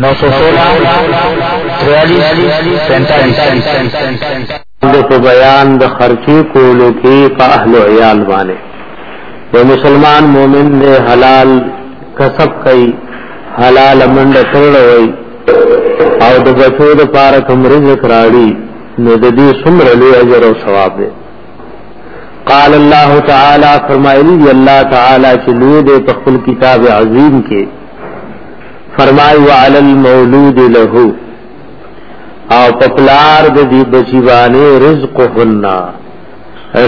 نو سو سولا تریالیس پینتالیس د په بیان د خرچې کولو کې په اهل عیال باندې د مسلمان مؤمن له حلال کسب کوي حلال منډه تړلوي او د بچو د پاره کوم رزق راړي نو د دې څومره لوی اجر او ثواب دی قال الله تعالی فرمایلی الله تعالی چې لوی دې په خپل کتاب عظیم کې فرمای وعلى المولود له او پپلار د دې بچی باندې رزق حنا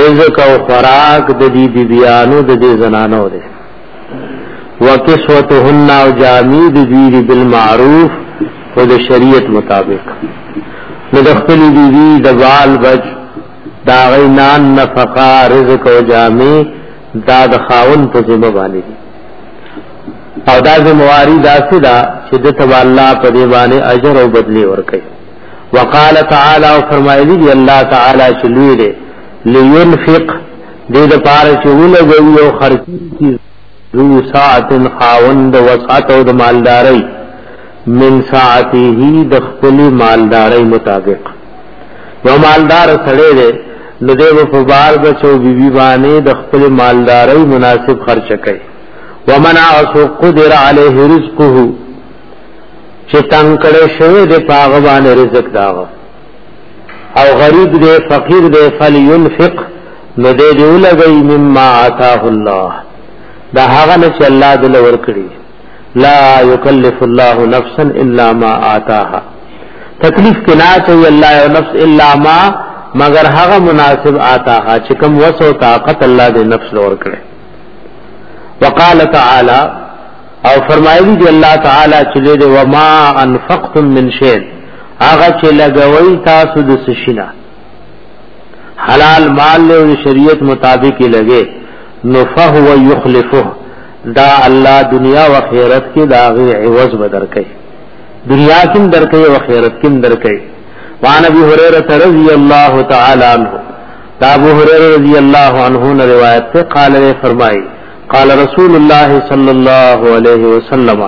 رزق او خوراک د دې بیبيانو د دې زنانو ده وکسوتهن او جامې د دې بالمعروف او د شریعت مطابق نو د خپل بیبي د وال بچ دا غینان نفقه رزق او جامې دا د خاون په ذمہ باندې دي او دا ذمہواری دا سدا چې د تبع الله په دی باندې اجر او بدلی ورکړي وقال تعالی او فرمایلی دی الله تعالی چې لوی دی لینفق دې د پاره چې ولګوي او خرچ کی ذو ساعت خاوند وسعت او د مالداري من ساعته د خپل مالداري مطابق یو مالدار سړی دی نو دی په بار بچو بیبي باندې د خپل مالداري مناسب خرچ کوي ومن عصو قدر عليه رزقه چې تنگ کړي شوی د پاغه باندې رزق داغه او غریب دی فقیر دی فلینفق نو دې دی ولګي مما عطاه الله دا هغه نه چې الله دې ورکړي لا یکلف الله نفسا الا ما آتاها تکلیف کې نه چي الله یو نفس الا ما مگر هغه مناسب آتاها چې کوم وسو طاقت الله دې نفس لور کړي وقال تعالی او فرمایلی دی الله تعالی چې دې وما انفقتم من شيء هغه چې لګوي تاسو د سشینا حلال مال له شریعت مطابق لګي نو فهو یخلفه دا الله دنیا او آخرت کې دا غي عوض بدر کوي دنیا کې در کوي او آخرت کې در کوي وان ابي هريره رضی الله تعالی عنہ دا ابو هريره رضی الله عنه نے روایت سے قال نے فرمائی قال رسول الله صلی الله علیه وسلم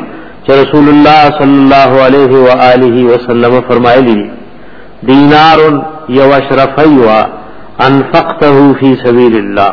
چې رسول الله صلی الله علیه و آله وسلم فرمایلی دینار یو اشرفیوا انفقته فی سبیل الله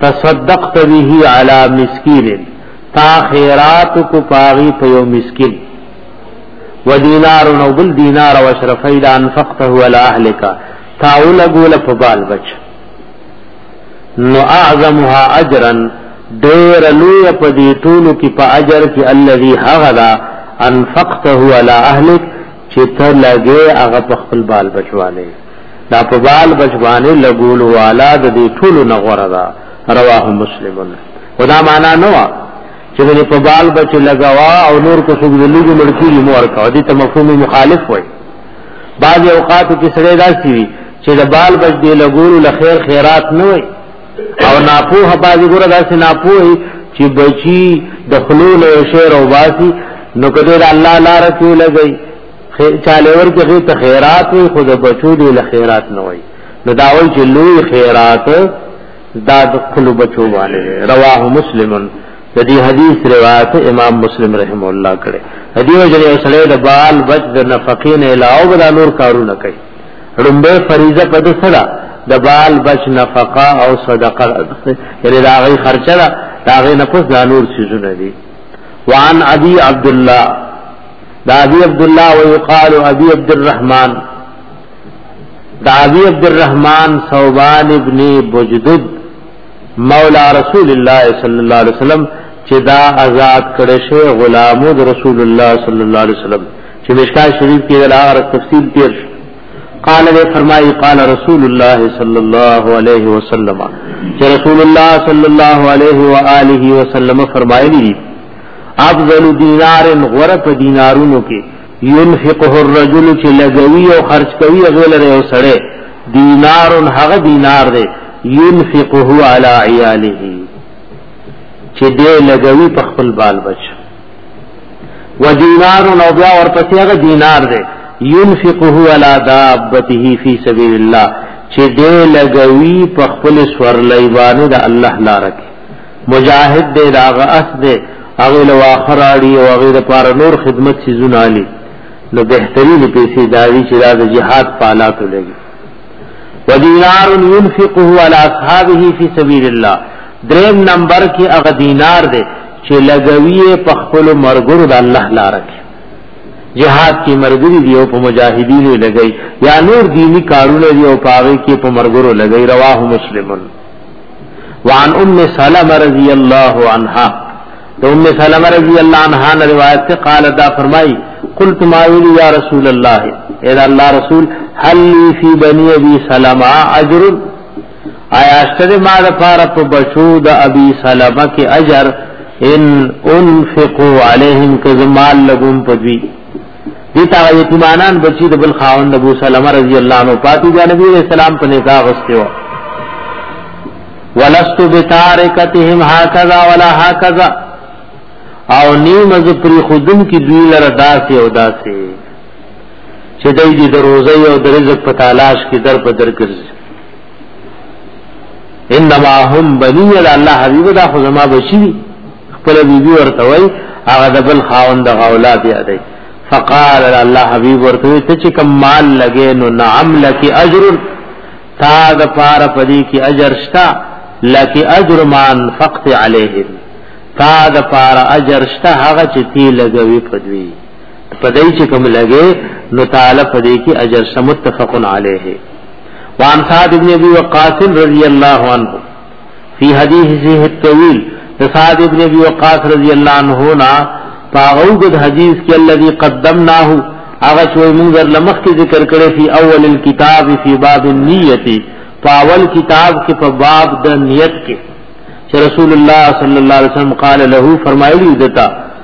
تصدقت به علی مسکین تا خیرات کو پاغي په یو مسکین و دینار نو بل دینار او اشرف اذا انفقته علی اهلک تا ولګول په بال بچ نو اعظمها اجرا ډیر لوی په دې ټولو کې په اجر کې الذي هغدا انفقته علی اهلک چې ته لګې هغه په خپل بال بچواله دا په بال بچوانه لګول والا د دې ټولو نه غوړه ده رواه مسلمون خدا معنا نه وا چې دې په بال بچ لګوا او نور کو څوګ لږه مړکی مور کا دې ته مفهوم مخالف وای بعض اوقات کې سړی داسي وي چې د بال بچ دې لګول لخير خیرات نه وای او ناپوه بازی ګره داسې ناپوه چې بچی د خلو له شعر او باسي نو کده د الله لار کې لګي چاله ور کې ته خیرات وي خود بچو دی له خیرات نه وي نو دا وایي چې لوی خیرات دا د خلو بچو والے رواه مسلمن د دې حدیث روایت امام مسلم رحم الله کړي هدي وجه یې سره د بال بچ د نفقین علاوه د نور کارونه کوي رمبه فریضه په دې سره د بال بچ نفقه او صدقه یعنی دا غي خرچه ده دا غي نه پس دا نور سيزونه دي وان ابي عبد الله دا ابي عبد الله ويقال ابي عبد الرحمن دا ابي عبد الرحمن ثوبان ابن بجدد مولا رسول الله صلی الله علیه وسلم چې دا آزاد کړي شي غلامو د رسول الله صلی الله علیه وسلم چې مشکات شریف کې د هغه تفصیل تیر شو قال دې فرمایي قال رسول الله صلی الله علیه وسلم چې رسول الله صلی الله علیه و آله وسلم فرمایلی افضل دینار غره په دینارونو کې ينفقه الرجل چې لګوي او خرج کوي غول لري او سړی دینار هغه دینار دی ينفقه على عياله چې دې لګوي په خپل بال بچ و دینار نو بیا ورپسې هغه دینار دی ينفقه على دابته في سبيل الله چې دې لګوي په خپل سورلای باندې د الله لار کې مجاهد دې راغه اس دې هغه لو اخراړي او هغه لپاره نور خدمت شي زنالي نو بهترین پیسې داوی چې دا د جهاد پالاتو لګي ودینار ينفقه على اصحابه في سبيل الله دریم نمبر کې هغه دینار دې چې لګوي په خپل مرګرو د الله لار کې جهاد کې مرګري دی او په مجاهدینو لګي یا نور دینی کارونه دی او پاره کې په مرګرو لګي رواه مسلمن وعن ام سلمہ رضی الله عنها د ام سلمہ رضی الله عنها نے روایت سے قال دا فرمائی قلت ما یلی یا رسول الله اے اللہ رسول هل فی بنی ابي سلمہ اجر آیا اشتد ما د پاره په بچو د ابي سلمہ کې اجر ان انفقوا عليهم کزمال لګوم پدوي دي تا یتیمانان بچی د بل خاوند ابو سلمہ رضی الله عنه پاتې د نبی رسول الله په نکاح غستیو ولست بتارکتهم هكذا ولا هكذا او نیم از پری خودن کی دوی لره داسې او داسې چې دوی دې د روزي او د رزق په تلاش کې در په در ګرځي انما هم بنی د الله حبیب دا خو زما بچی دي خپل بیبي ورته وای هغه د بل خاوند د اولاد یادای فقال الله حبیب ورته ته چې کم مال لګې نو نعم لك اجر تا د پار پدی کی اجر شتا لك اجر ما انفقت عليه تا د پار اجر شتا هغه چې تی لګوي پدوی پدای چې کم لګې نو تعالی پدی کی اجر سمتفقن عليه وان سعد ابن ابي وقاص رضی الله عنه فی حدیثه الطویل سعد ابن ابي وقاص رضی الله عنه نا فاغوغد حدیث کې الذي قدمناه هغه چې موږ در لمخ کې ذکر کړی فی اول الكتاب فی باب النیه فاول کتاب کې په باب د نیت کې چې رسول الله صلی الله علیه وسلم قال له فرمایلی دتا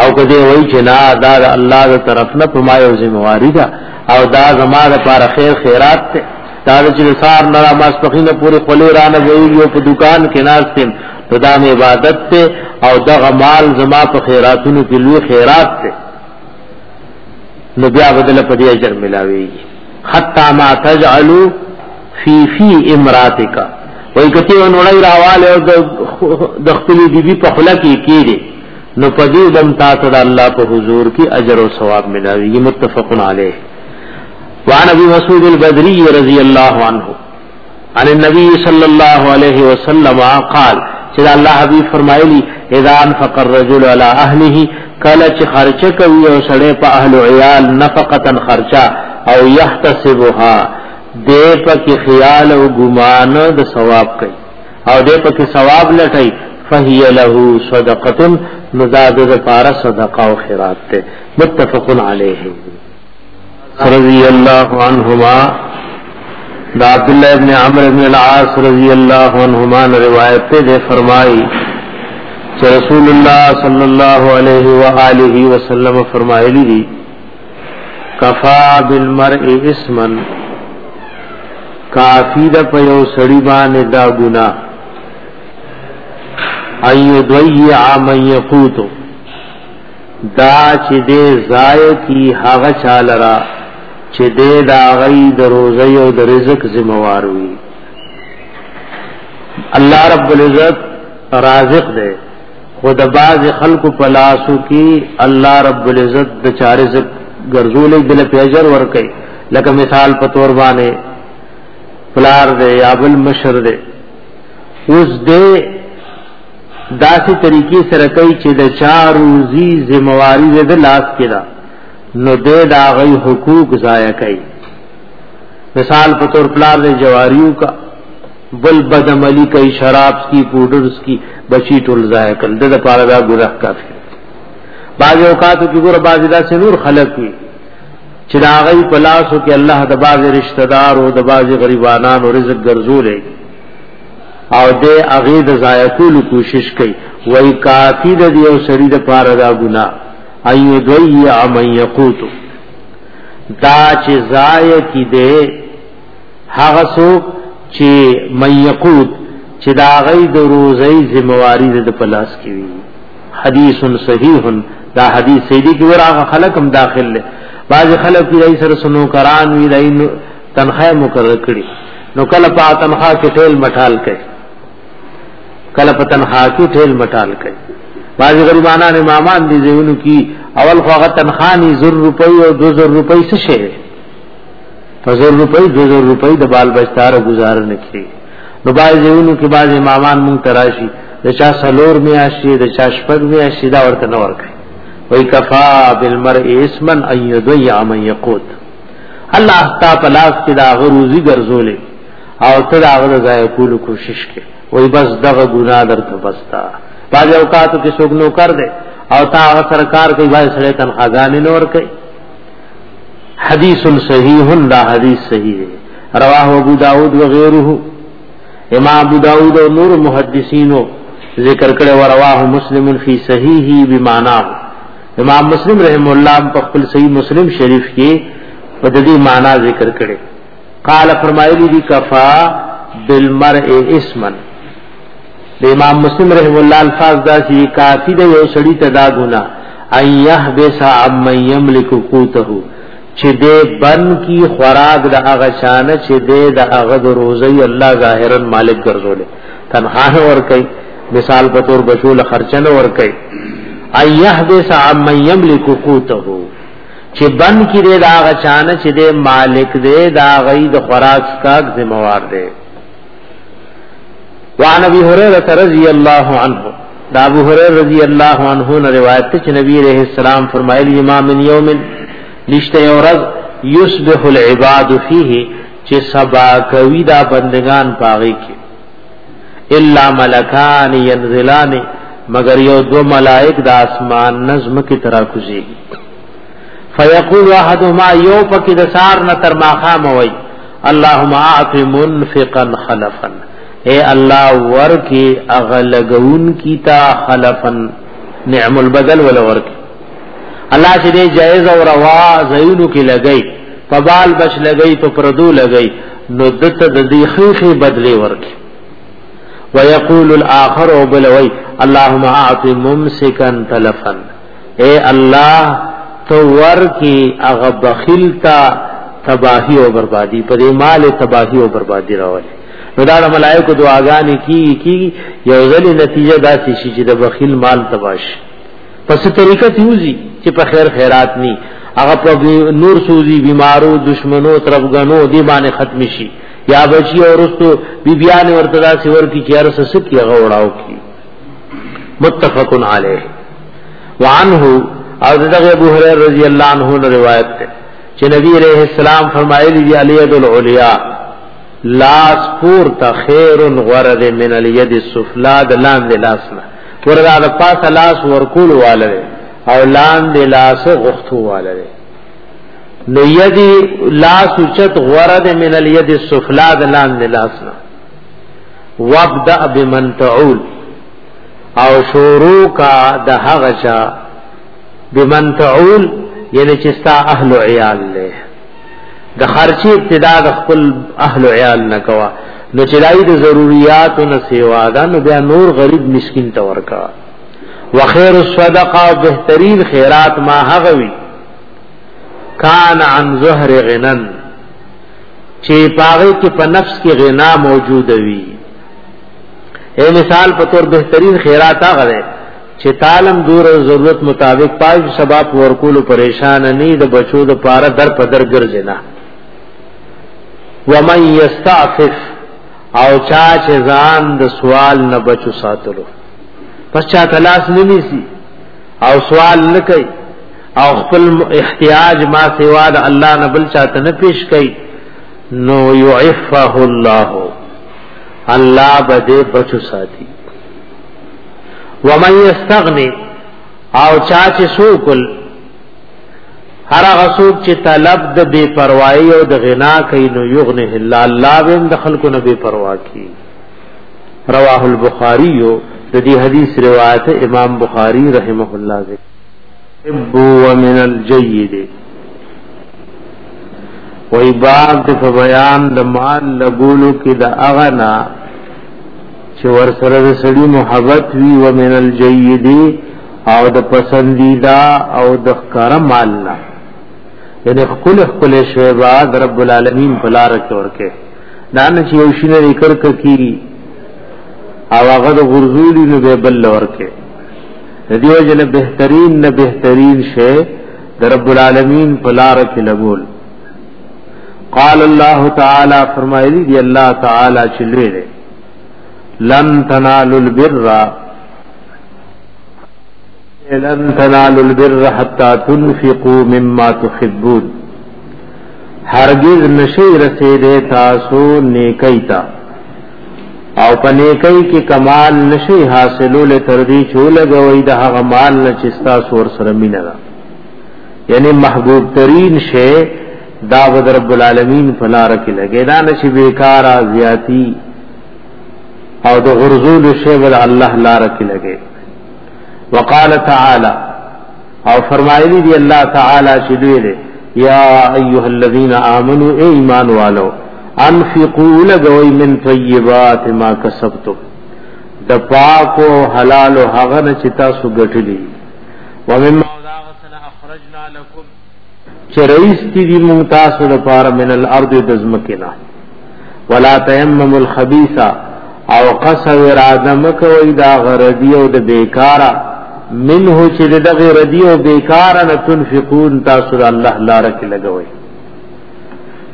او کدی وای چې نه دا د الله د طرف نه په ما یو ذمہواری ده او دا زما د پاره خیر خیرات ته دا چې سار نه ما سپخینه پوری خلی رانه ویو په دکان کې ناشتم نو دا مې عبادت ته او دغه مال زما په خیراتونو کې لوی خیرات ته نو بیا بدل په دې اجر ملاويږي حتا ما تجعلوا فی فی امراتک وای کته یو نړۍ راواله او د خپل بیبي په خله کې کېږي نو په دې دم تاسو د الله په حضور کې اجر او ثواب ملاوي متفق علیه وعن ابي مسعود البدري رضی الله عنه عن النبي صلى الله عليه وسلم قال چې الله حبيب فرمایلی اذا انفق الرجل على اهله کله چې خرچه کوي او سړی په اهل عيال نفقه خرچه او يحتسبها دې پکې خیال او ګمان د ثواب کوي او دې پکې ثواب لټي فهي له صدقه نزاد د پارا صدقه او خیرات ته متفق علیه رضی الله عنهما دا عبد الله ابن عمرو ابن العاص رضی الله عنهما روایت ته فرمایي چې رسول الله صلی الله علیه و آله وسلم فرمایلی دي کفا بالمرء اسما کافی د په یو سړی باندې دا ګنا ایو دوی عام یقوتو دا چې دې ضایع کی هغه چالرا چې دې دا غي د روزي او د رزق ذمہوار وي الله رب العزت رازق دی خو د باز خلکو په لاسو کې الله رب العزت د چاره زک ګرځولې دل په اجر ور کوي لکه مثال په تور باندې پلار دې یا بل مشر دې اوس دې داسې طریقې سره کوي چې د چارو زی ذمہواری دې لاس کې ده نو دې دا غي حقوق ضایع کوي مثال په تور پلار دې جواریو کا بل بدعملی کوي شراب کی پودرز کی بچی ټول ضایع کړل د لپاره دا ګناه کافي بعض اوقات کې ګور بعض دا سنور خلق وي چې دا غي پلاسو کې الله د بعض رشتہ دار او د بعض غریبانو رزق ګرځولې او د اغه د ضایع کول کوشش کوي وای کافی د یو سړي د پاره دا ګنا ایو دوی عمن یقوت دا چې ضایع کی دی هغه څوک چې ميقود چې دا غي د روزي ذمہواری د پلاس کې وي حدیث صحیح دا حدیث سیدی کې ورغه خلک هم داخل له بعض خلک یې دای سره سنو کران وی دای تنخواه مقرر کړي نو کله په تنخواه کې ټیل مټال کوي کله په تنخواه کې ټیل مټال کوي بعض غریبانان امامان دي زیونو کې اول خو هغه تنخواه نه 200 روپۍ او 2000 روپۍ څه شي فزر روپۍ فزر روپۍ د بال بچتار گزار نکړي نو باز یونو کې باز امامان مونږ تراشي د چا سلور میاشي د چا شپږ میاشي دا ورته نه ورکړي وای کفا بالمرء اسما ان يضيع من يقوت الله تا پلاس کې دا غروزي ګرځولې او ته دا غره ځای کول کوشش کې وای بس دغه ګناه درته بستا باز اوقات کې څوک نو کر دے او تا سرکار کوي باز سره تنخواګانې نور کوي حدیث صحیح دا حدیث صحیح دی رواه ابو داود وغيره امام ابو داود او نور محدثینو ذکر کړي ورواه مسلم فی صحیحه بمعنى امام مسلم رحم الله په خپل صحیح مسلم شریف کې په دې معنی ذکر کړي قال فرمایلی دی کفا بالمرء اسما د امام مسلم رحم الله الفاظ دا سی کافی د یو سړی ته دا ګنا ایه بسا ام یملک قوته چې دې بن کی خوراک د هغه شان چې دې د هغه د روزي الله ظاهرا مالک ګرځولې تنها ور کوي مثال په تور بشول خرچنه ور کوي ایه بسا ام یملک قوته چې بن کې دی دا غچانه چې دی مالک دی دا غي د خوراک سکاک ذمہوار دی وعن ابي هريره رضي الله عنه دا ابو هريره رضي الله عنه نے روایت ته چې نبی عليه السلام فرمایلی امام من يوم نشته اورز يصبح العباد فيه چې سبا کوي دا بندگان پاغي کې الا ملکان ينزلان مگر یو دو ملائک د اسمان نظم کی طرح کوزی فیقول احدهما یو پکې د سار نه تر ماخام وای اللهم اعط منفقا خلفا اے الله ورکی اغلغون کیتا خلفا نعم البدل ولا ورکی الله چې دې جائز او روا زینو کې لګی په بال بچ لګی په پردو لګی نو دته د دې خېخې بدلې ورکي ويقول الاخر وبلوي اللهم اعط ممسكا تلفا اے الله تو ورکی اغه بخیل تا تباہی او بربادی په دې مال تباہی او بربادی راولي نو دا ملائکه دعاګانې کی کی یو ځلې نتیجه داسې شي چې د بخیل مال تباش پس طریقه تیوزی چې په خیر خیرات نی هغه په نور سوزي بیمارو دشمنو ترفګنو دی باندې ختم شي یا بچی اورستو بی بیان ورته دا سیور کی چیر سسک یا غوړاو کی متفق علیه وعنه او دغه ابو هريره رضی الله عنه نے روایت ہے چې نبی علیہ السلام فرمایلی دی علی ید العلیا لاس پور تا خیر غرد من الید السفلا د لاندې لاسنا وردا د پاسه لاس ورکول والے او لاندې لاس غختو والے نو یدی لاس چت غرد من الید السفلا د لاندې لاس نه وابدا بمن تعول او شروع کا د هغه چا بمن تعول یعنی چې ستا اهل عیال له د خرچي ابتدا د خپل اهل عیال نه کوا نو چې دای د ضرورت نه سیوا دا نو بیا نور غریب مسکین ته ورکا وخیر الصدقه بهترین خیرات ما هغوی کان عن ظهر غنن چې پاره کې په نفس کې غنا موجود وي اے مثال په تور بهترین خیرات هغه چې تعلم دور او ضرورت مطابق پای سبب ورکول پریشان نه د بچو د پاره در په در ګرځي نه ومن یستعفف او چا چې ځان د سوال نه بچو ساتلو پس چا تلاش نه نیسی او سوال نه کوي او خپل احتیاج ما سوا د الله نه بل چاته نه پیش کوي نو يعفه الله الله بده بچو ساتي ومن یستغنی او چا چې سوکل هر هغه څوک چې طلب د بے پروايي او د غنا کوي نو یغنه الله الله بهم د خلکو نه بے پروا کی رواه البخاری د دې حدیث روایت امام بخاری رحمه الله ذکر ابو ومن الجيد وای باب د بیان د مال لګولو کې د اغنا چې ور سره د سړي محبت وی و من الجيد او د پسندیدا او د ښکار مال نه یعنی خپل خپل شی بعد رب العالمین په لار کې ورکه دا نه چې یو شینه ذکر کوي او هغه د غرزولی نو به بل ورکه دیو جن بهترین نه بهترین شی د رب العالمین په لار کې لګول قال الله تعالی فرمایلی دی الله تعالی چې لوی دی لن تنالوا البر لن تنالوا البر حتى تنفقوا مما تحبون هرگز نشي رسیدې تاسو نیکي تا او په نیکي کې کمال نشي حاصلول تر دې چې لګوي د هغه مال نه چې تاسو ور سره مینه یعنی محبوب ترین شی دا به رب العالمین په لار کې لګې دا نشي بیکارا زیاتی او د غرزول شی بل الله لار کې لګې وقال تعالی او فرمایلی دی الله تعالی چې دوی دی یا ایها الذین آمنو ای ایمان والو انفقوا لغوی من طیبات ما کسبتم د پاکو حلال او هغه چې تاسو ګټلی ومما چرایستی دی مونږ تاسو لپاره من الارض دزمکنا ولا تیمم الخبيث او قصو اراده مکوې دا غردی او د بیکارا منه چې د غردی او بیکارا نه تنفقون تاسو د الله لار کې لګوي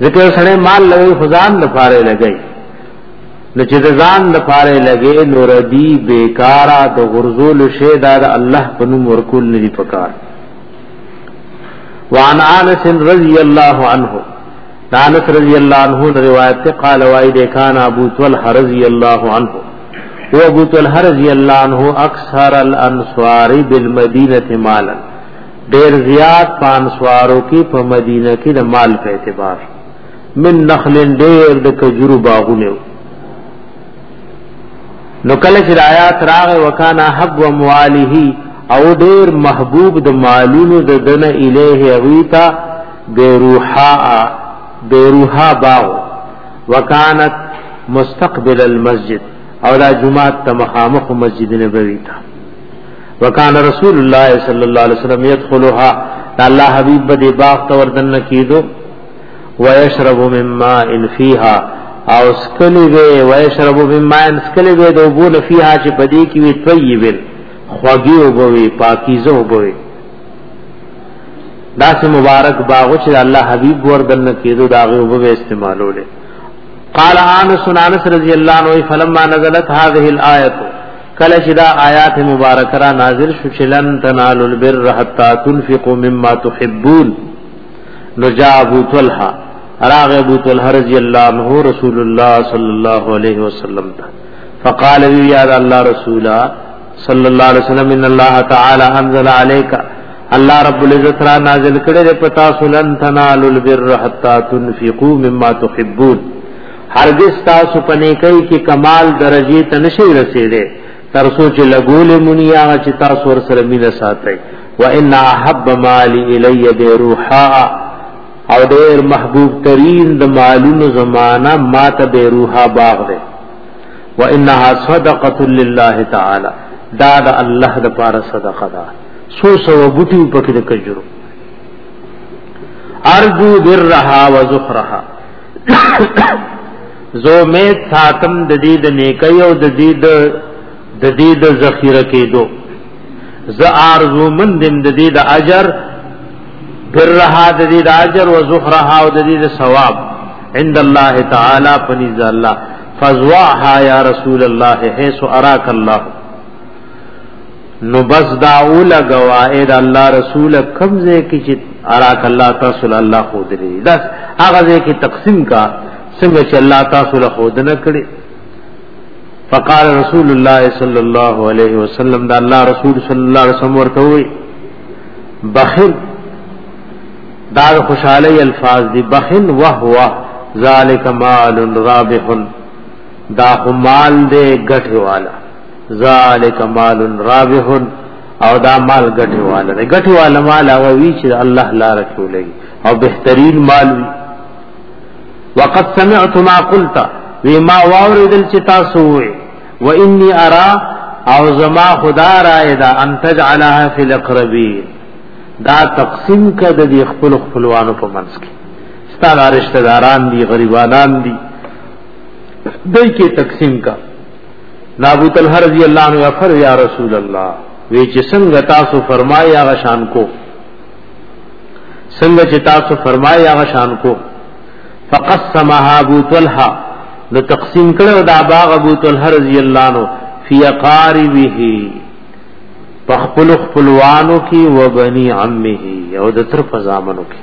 ځکه سره مال لوي خزان لپاره لګي نو چې ځان لپاره لګي نور دی بیکارا د غرزول شه دا د الله په نوم ورکول نه دی پکار وعن انس رضی الله عنه انس رضی الله عنه روایت ته قال وای د کان ابو طلح رضی الله عنه هو ابو طلح رضی الله عنه اکثر الانصار بالمدینه مالا ډیر زیات پانسوارو کې په مدینه کې د مال په اعتبار من نخل ډیر د کجرو باغونه نو کله چې آیات راغ وکانا حب و مواله او ډیر محبوب د مالونو د دنه الیه غیتا بیروحا بیروحا باو وکانت مستقبل المسجد او دا جمعات ته مخامخ مسجد نبوی ته وکانه رسول الله صلی الله علیه وسلم يدخلها الله حبیب به باغ ته وردن کیدو ويشرب من ماء فيها او سکلی وی ويشرب من ماء سکلی وی د وبو نه فيها چې پدې کې وی طيب خوږي وبوي پاکيزه وبوي دا سه مبارک باغ چې الله حبيب ور دن کېدو دا غو به استعمالول قال انس انس رضی الله عنه فلما نزلت هذه الايه کله چې دا آیات مبارکه را نازل شو چې لن تنالوا البر حتا تنفقوا مما تحبون نو جاء ابو طلحه راغ ابو طلحه رضی الله عنه رسول الله صلی الله علیه وسلم ته فقال یا الله رسول صلی الله علیه وسلم ان الله تعالی انزل عليك الله رب العزت را نازل کړي د پتا سولن تنالوا البر حتا تنفقوا مما تحبون هرگز تاسو پنه کوي کې کمال درجه ته نشي رسیدي تر څو چې لګول مونږ هغه چې تاسو ور سره مینه ساتي وان احب مالی الی بروحا او ډیر محبوب ترین د مالونو زمانہ ما ته بروحا باغ ده وانها صدقه لله تعالی دا د الله د پاره صدقه ده سو سو بوټي په کې د کجرو ارجو برها وزخرها زو امید ساتم د دې د نیکي او د دې د د دې د ذخیره کېدو ز ارزو من دم د دې د اجر برها د دې د اجر او زخرها او د دې د ثواب عند الله تعالی پنځ الله فزواها یا رسول الله حيث اراك الله نو بس داو لګوا اے د الله رسول کمزه کی چې اراک الله تاسو الله خو درې داس هغه ځای کې تقسیم کا څنګه چې الله تاسو له خود نه کړي فقال رسول الله صلی الله علیه وسلم دا الله رسول صلی الله علیه وسلم ورته وی بخل دا خوشاله الفاظ دی بخل وهو ذالک مال رابح دا مال دے گٹھے والا ذالک مال رابح او دا مال ګټي والا دی ګټي والا مال هغه وی چې الله لا رسولي او بهترین مال وی وقد سمعت ما قلت وی ما واوریدل چې تاسو وی و انی ارا او زما خدا را ادا ان تجعلها فی الاقربین دا تقسیم کده دی خپل خپلوانو په منځ کې ستاره رشتہ داران دي غریبانان دي دای کې تقسیم کا نابو طلحه رضی الله عنه افر یا رسول الله وی چې څنګه تاسو فرمایي هغه شان کو څنګه چې تاسو فرمایي هغه شان کو فقسمها ابو طلحه نو تقسیم کړو دا باغ ابو طلحه رضی الله عنه فی قاربه پخپل خپلوانو کی و بنی عمه او د تر فزامنو کی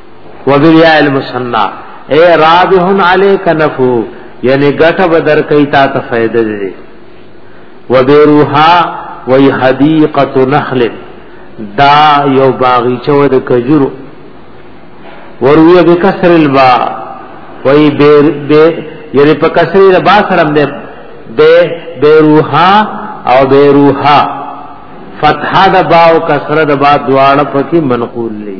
وبالیا المسنا اے رابح علیک نفو یعنی غټه بدر کئ تا ته فائدہ دې وبروها وی حدیقه نخل دا یو باغچه د کجورو وروی بکسر البا وی بیر بی یعنی په کسر البا سره دې بے بیروها او بیروها فتحه د با او کسر د با دواړه پکې منقول لې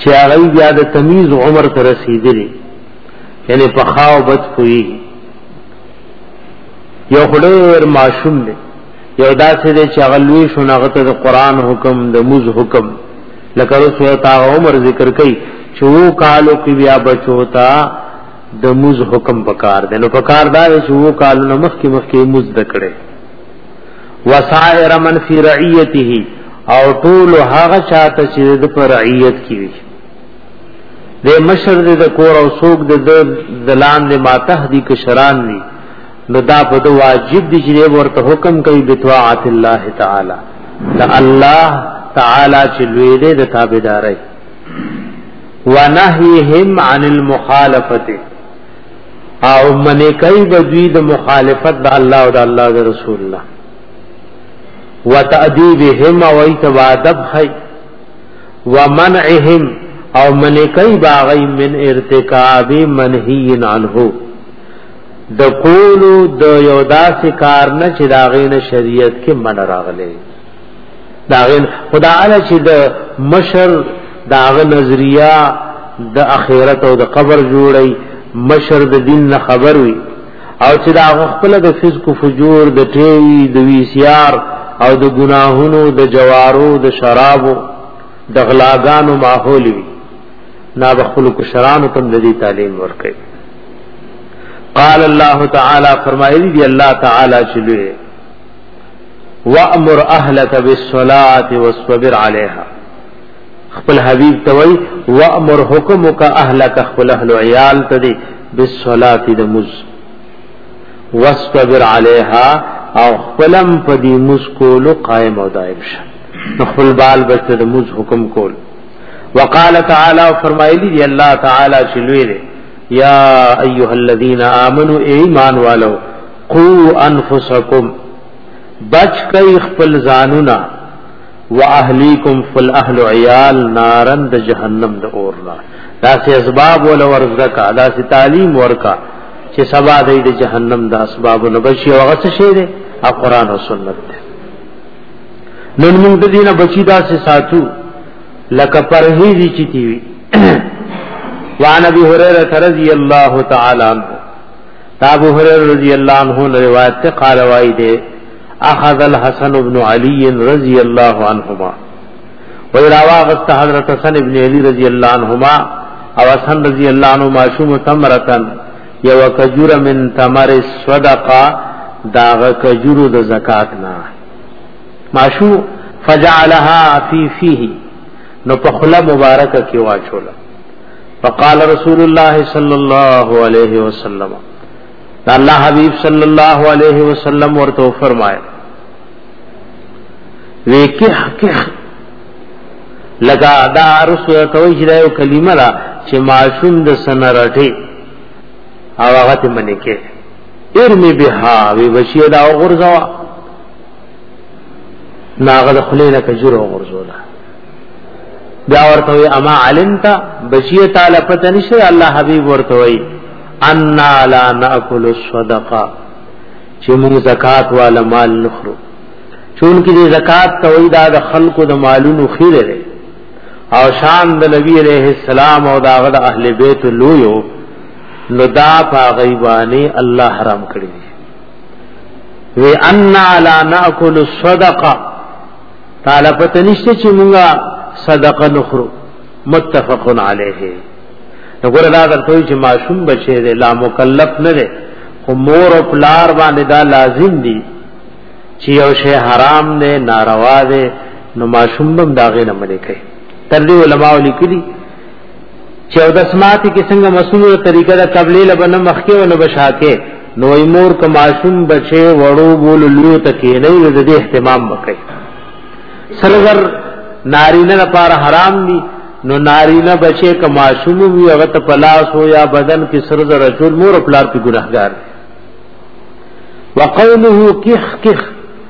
چې هغه بیا د تمیز عمر ته رسیدلی یعنی په خاو بد کوي یو خډیر معشوم دی یو داسې دی چې هغه لوی شو هغه ته د قران حکم د موز حکم لکه رسول تا عمر ذکر کوي چې وو کالو کې بیا بچو تا د موز حکم پکار دی نو پکار دا چې وو کالو نمخ کې مخ کې موز دکړي وسائر من فی رعیته او ټول هغه چاته چې د پر رعیت کې وي د مشر د کور او سوق د دلان د ماته دي کشران دي نو دا په دو واجب دي چې ورته حکم کوي بتواعت الله تعالی دا الله تعالی چې لوی دی د تابعداري ونهيهم عن المخالفه او منې کوي د دوی د مخالفت د الله او د الله د رسول الله وتاديبهم او ایتوادب خي ومنعهم او منې کوي باغی من ارتکاب منهي عنه د کولو د یو داسې کار نه چې داغې نه شریعت کې من راغلی داغن خدا اعلی چې د مشر داغ نظریه د اخرت او د قبر جوړي مشر د دین نه خبر وي او چې دا خپل د فزق او فجور د ټیوی د وی سی آر او د ګناهونو د جوارو د شرابو د غلاګانو ماحول وي نا بخل کو شران تم د دې تعلیم ورکړي قال الله تعالی فرمایلی دی الله تعالی چې وامر اهلک بالصلاه واصبر عليها خپل حبيب ته وای وامر حکمک اهلک خپل اهل عيال ته دی بالصلاه د مز واصبر عليها او خپلم په دې مز کولو قائم او دائم شه خپل بال بچ د مز حکم کول وقال تعالی فرمایلی دی الله تعالی چې لوی دی یا ایها الذین آمنو ایمان والو قو انفسکم بچ کئی خپل زانونا و اهلیکم فل اهل عیال نارن د جهنم د اورنا دا سی اسباب ول ورزکا دا سی تعلیم ورکا چې سبا د جهنم د اسباب نه بچي او غس شي دي قرآن او سنت ده نن موږ د دینه بچی دا سی ساتو لکه پرهیزی چتی وی وعن ابي هريره رضي الله تعالى عنه ابو هريره رضی الله عنه روایت ته قال وای دی اخذ الحسن ابن علي رضی الله عنهما وی راواغست حضرت حسن ابن علی رضی اللہ عنہما او حسن رضی اللہ عنہ معشوم تمرتن یو کجور من تمر صدقہ داغ کجور د زکات نا معشو فجعلها فی فیه نو په خلا مبارک کې واچولا فقال رسول الله صلی الله علیه وسلم دا الله حبیب صلی الله علیه وسلم ورته فرمایي وکح کح لگا دا رسو توي چې دا یو کلمه را چې معصوم د سنرټه او هغه ته منې کې ارمی بها وی بشی دا غرزوا ناغه د خلینا کجره غرزولا بیا ورته وی اما علمت بچی تعالی پته نشته الله حبیب ورته وی ان لا ناكل الصدقه چې موږ زکات والا مال نخرو چون کې زکات توي دا د خلکو د مالونو خیره ده او شان د نبی عليه السلام او دا غد اهل بیت لویو نو دا پا غیبانی الله حرام کړی وی ان لا ناكل الصدقه تعالی پته نشته چې مونږه صدقه نخرو متفق علیه وګوره دا درته چې معصوم بچی دی لا مکلف نه دی خو مور او پلار باندې دا لازم دی چې یو شی حرام نه ناروا دی نو معصوم هم داغه نه منې کوي تر دې علماء لیکلي چې او د سماعت کې څنګه مسنونه طریقه د قبلې لبنه مخکې او نه بشاکه نو ایمور ک معصوم بچي وړو بول لیو تکې نه د دې اهتمام وکړي سرور نارینه لپاره حرام دي نو نارینه بچي ک معصوم وي هغه ته پلاس هو یا بدن کې سرزر رسول مور پلار په ګناهګار وقوله کخ کخ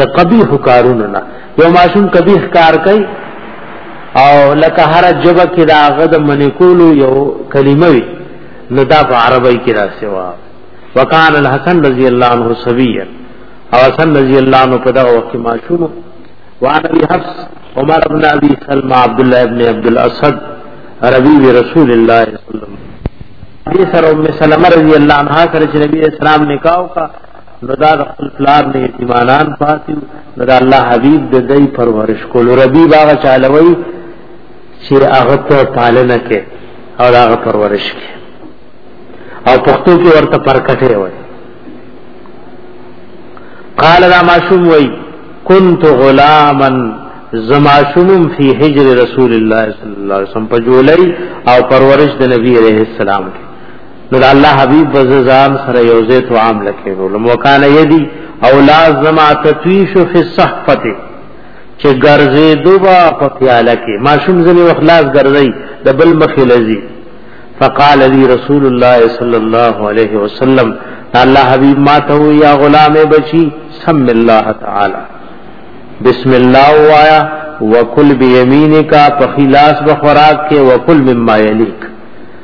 د قبیح کارونو نه یو ماشوم قبیح کار کوي او لکه هر جبه کې دا غد منې کولو یو کلمه وي نو دا په عربی کې راځي وا وکال الحسن رضی الله عنه سویه او حسن رضی الله عنه په دغه وخت ماشوم وان ابي حفص عمر ابن ابي سلمى عبد الله ابن عبد الاسد ربي رسول الله صلی الله علیه وسلم دې سره ام سلمہ رضی الله عنها سره چې نبی اسلام نکاح کا نو دا د خپل پلار نه یتیمانان پاتې نو دا الله حبیب د دې پرورش کول ربي باغ چالوي چې هغه ته پالنه کې او هغه پرورش کې او پښتو کې ورته پرکټه وي قال را معشوم وي كنت غلاما زماشوم فی حجر رسول الله صلی الله علیه وسلم په جولای او پرورش د نبی علیہ السلام کې نو د الله حبيب بززان سره یو ځای تو عام لکه نو لموکان یدی او لا زما تتویش فی الصحفه چې ګرځې دوبا په پیاله کې ماشوم ځنی وخلاص ګرځي د بل مخې لذي فقال لي رسول الله صلى الله عليه وسلم الله حبيب ما ته يا غلام بچي سم الله تعالى بسم الله وایا وکل بيمينك فخلاص بخوراک کې وکل مما يليك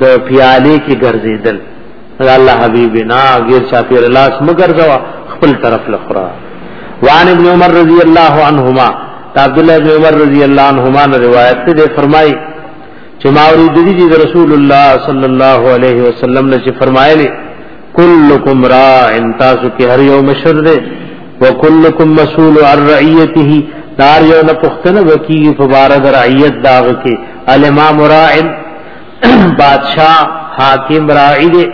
د پیالې کې ګرځیدل الله حبیب نا غیر چا پیر لاس مګرځوا خپل طرف لخرا وان ابن عمر رضی الله عنهما عبد الله ابن عمر رضی الله عنهما نے روایت سے فرمائی چې ما اورید دي چې رسول الله صلی الله علیه وسلم نے فرمایلی کلکم را ان تاسو کې هر یو مشر دی وکلکم مسئول عن رعیته دار یو نه پختنه وکي فبارد رعیت داغ کې الامام راعن بادشاہ حاکم راعی دے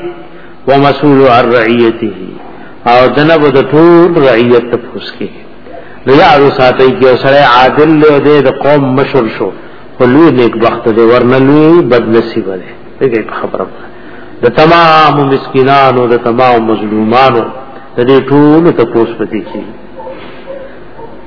ومسئول عن رعیته او دنه به د ټول رعیت ته پوس کې نو یا ارو ساتي کې سره عادل له دې د قوم مشر شو ولوی نیک وخت دې ورنلوی بد نصیب دې دغه خبره د تمام مسکینانو د تمام مظلومانو د دې ټول ته پوس پتی کې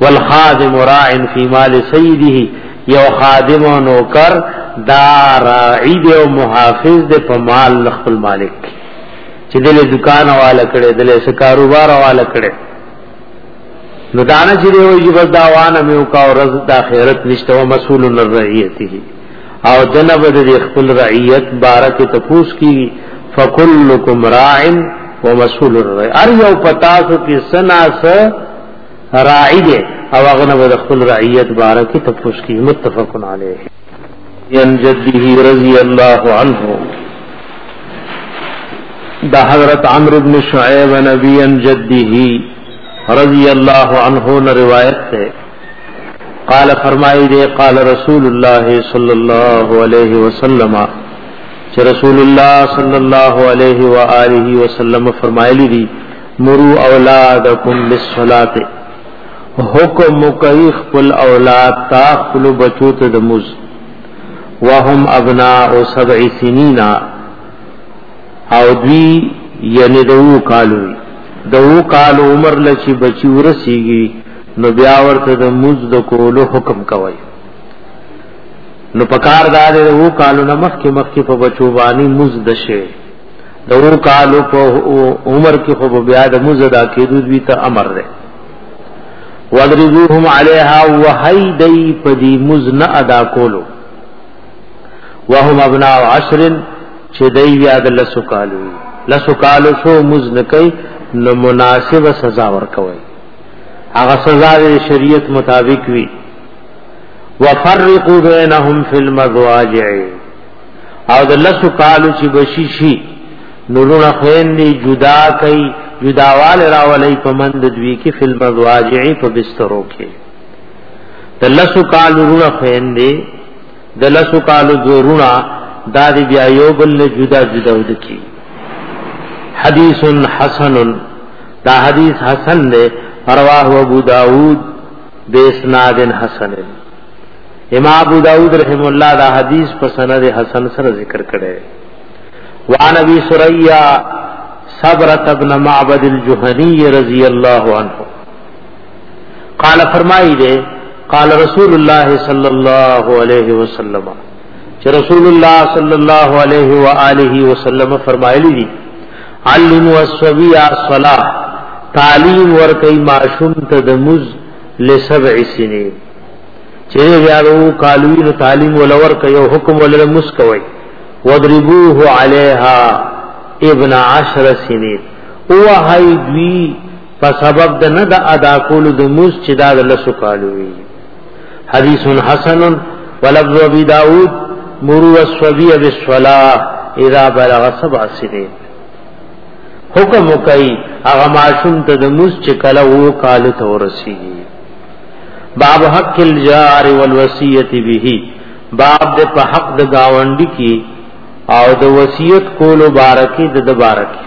والخادم راع فی مال سیده یو خادم او نوکر دا راعی دی او محافظ دی په مال خپل مالک چې دله دکان والا کړي دله څه کاروبار والا کړي نو دانه چې دی وایي بس دا وانه مې وکا او رز د اخرت نشته او مسئول الرعیته او جنب د خپل رعیت بارک تفوس کی فکلکم راع ومسئول الرعیه ار یو پتاسو کې سنا سه راعی دی او هغه نه د خپل رعیت باره کې تپوس کی متفق علیه ان جده رضی الله عنه دا حضرت عمرو بن شعیب نبی ان جده رضی الله عنه نے روایت ہے قال فرمائی دے قال رسول اللہ صلی اللہ علیہ وسلم چې رسول الله صلی الله علیه و آله وسلم فرمایلی دي مرو اولادکم بالصلاه حکم کوي خپل اولاد تا خپل بچو ته د موز وهم ابناء سبع سنین او دوی یعنی دو کالو دو کال عمر لچی بچی ورسیږي نو بیا ورته د موز د کولو حکم کوي نو پکار دار وو کالو نمخ کې مخ کې په بچو باندې موز دشه دو کالو په عمر کې خو بیا د مزدا کېدو دوی ته امر دی وضربوهم عليها وحيدي پدی مزن ادا کولو وهم ابناء عشر چې دی بیا د لسو کالو لسو کالو شو مزن کوي نو مناسب سزا ورکوي هغه سزا د شریعت مطابق وي وفرقوا بينهم في المضاجع او د لسو کالو چې بشي شي نورونه خويندې جدا کوي جداوال راولي په مند دوی کې فل مزواجع په بسترو کې د لسو کالو نورونه خويندې د لسو کالو زورونه دا دی بیا یو بل نه جدا جدا ودکی حدیث حسن دا حدیث حسن دے رواه ابو داود بیسناد حسن دے امام ابو داود رحم الله دا حدیث په سند حسن سره ذکر کړي وعن ابي سريا صبرت ابن معبد الجهني رضی الله عنه قال فرمایي دي قال رسول الله صلى الله عليه وسلم چې رسول الله صلى الله عليه واله وسلم فرمایلی دي علم والسبي الصلاه تعلیم ورکي معشوم ته د مز لسبع سنين چې یادو کالوی نو تعلیم ولور کوي او حکم ولر مسکوي وضربوه عليها ابن عشر سنين او هاي دوی په سبب د نه د ادا کولو د موس چې دا د لسو کالو وي حدیث حسن ولفظ ابي داود مروا الصبي بالصلاه اذا بلغ سبع سنين حکم کوي هغه ماشوم ته د موس چې کله وو کال ته ورسیږي باب حق الجار والوصیت به باب د په حق د گاونډي کې او د وصیت کولو بارکه د بارکه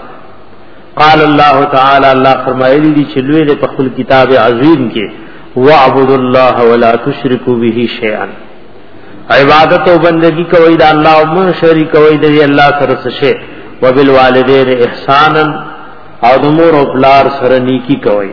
قال الله تعالی الله فرمایلی دی چې لوی د خپل کتاب عظیم کې واعبد الله ولا تشرکوا به شیئا عبادت او بندگی کوي د الله او من شریک کوي د الله سره څه شي وبالوالدین احسانا او د مور او پلار سره نیکی کوي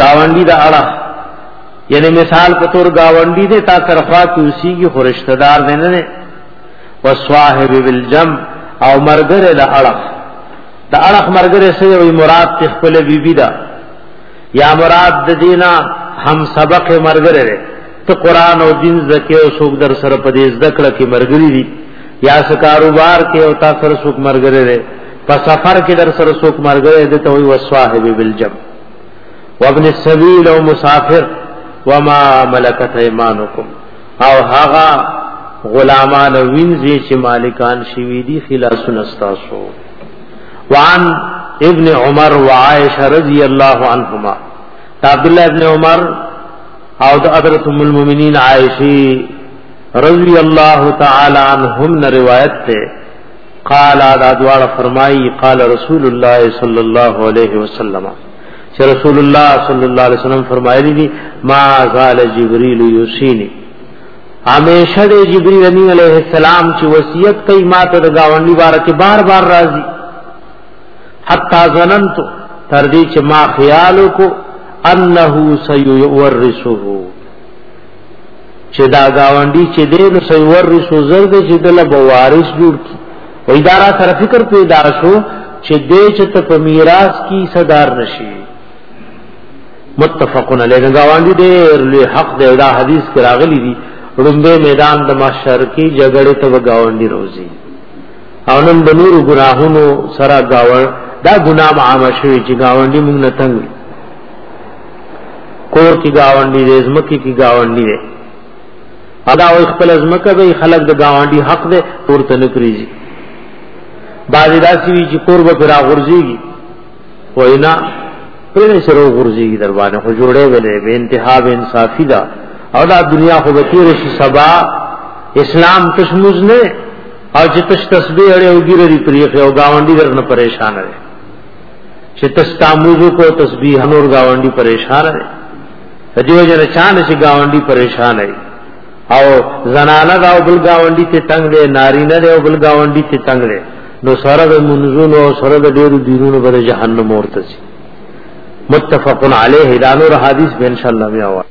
گاونډي د اړه یعنی مثال په تور گاونډي دې تا ترخوا کې اوسېږي خو رشتہ دار دې نه نه وصاحب بالجم او مرګره د اړه د اړه مرګره سره وي مراد تخپل بیبي دا یا مراد د دینا هم سبق مرګره ته قران او دین زکه او سوق در سره په دې ذکر کې مرګري دي یا څه کاروبار کې او تاسو سره سوق مرګري دي په سفر کې در سره سوق مرګري دي ته وي وصاحب بالجم وابن السبيل او مسافر وما ملکت ایمانکم او هغه غلامان وینځي چې مالکان شوی دي خلاصون استاسو وعن ابن عمر وعائشه رضی الله عنهما عبد الله ابن عمر او د حضرت ام المؤمنین عائشہ رضی اللہ تعالی عنہم نے روایت تے قال ادا دوار فرمائی قال رسول اللہ صلی اللہ علیہ وسلم چې رسول الله صلی الله علیه وسلم فرمایلی دي ما زال جبريل یوسینی همیشه د جبريل امین علیه السلام چې وصیت کوي ما ته د گاونډي بار کې بار بار راځي حتا ظننت تر دې چې ما خیال کو انه سيورثه چې دا گاونډي چې دې نو سيورثه زرد چې دله بوارث جوړ کی و اداره سره فکر پیدا شو چې دې چې ته په میراث کې صدر نشي متفقن علیه دا گاونډي دې له حق دې دا حدیث کې راغلي دي رومبه میدان د ماشر کې جګړه ته گاونډي روزي او نن د نورو ګناهونو سره گاوړ دا ګناه عام شوی چې گاونډي موږ نه تنګ کور کې گاونډي دې زمکه کې گاونډي دې ادا او خپل زمکه به خلک د گاونډي حق دې پورته نه کړی بعضی داسی وی چې کور به را غورځيږي وینا پرې سره غورځيږي دروازه خو جوړې ویلې به انتها به انصافي ده او دا دنیا خو به تیر شي سبا اسلام تشموز نه او چې تش تسبیح اړې او ګیره دی پریخه او گاونډي درنه پریشان دی چې تش تاموزو کو تسبیح نور گاونډي پریشان دی دیو جن چاند چې گاونډي پریشان دی او زنانه دا بل گاونډي ته تنگ دی نارینه دی او بل گاونډي ته تنگ دی نو سره د منزونو او سره د ډیرو دینونو پر جهنم ورته شي متفق علیه دا نور حدیث به ان شاء الله بیا وایي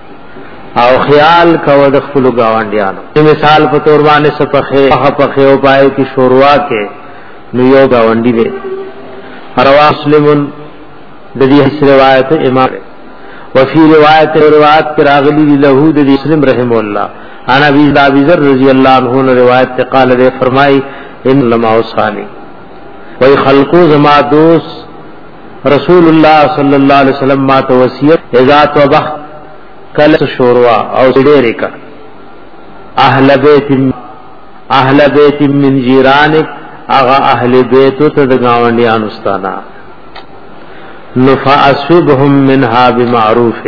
او خیال کو د خپل گاونډیانو مثال په تور باندې سپخه په پخه او پای کی شوروا کې نو یو گاونډی دی روا مسلمون د دې روایت امام وفي روایت روایت پر اغلی له د مسلم رحم الله انا ابي ابي ذر رضی الله عنه روایت قال دې فرمای ان لما وصالي وای خلقو زما دوست رسول الله صلی الله علیه وسلم ما ته وصیت اذا توبخ کله شوروا او ډېرې کا اهل بیت اهل بیت من جیرانک اغا اهل بیت ته د گاونډیان استانا نفاسبهم منها بمعروف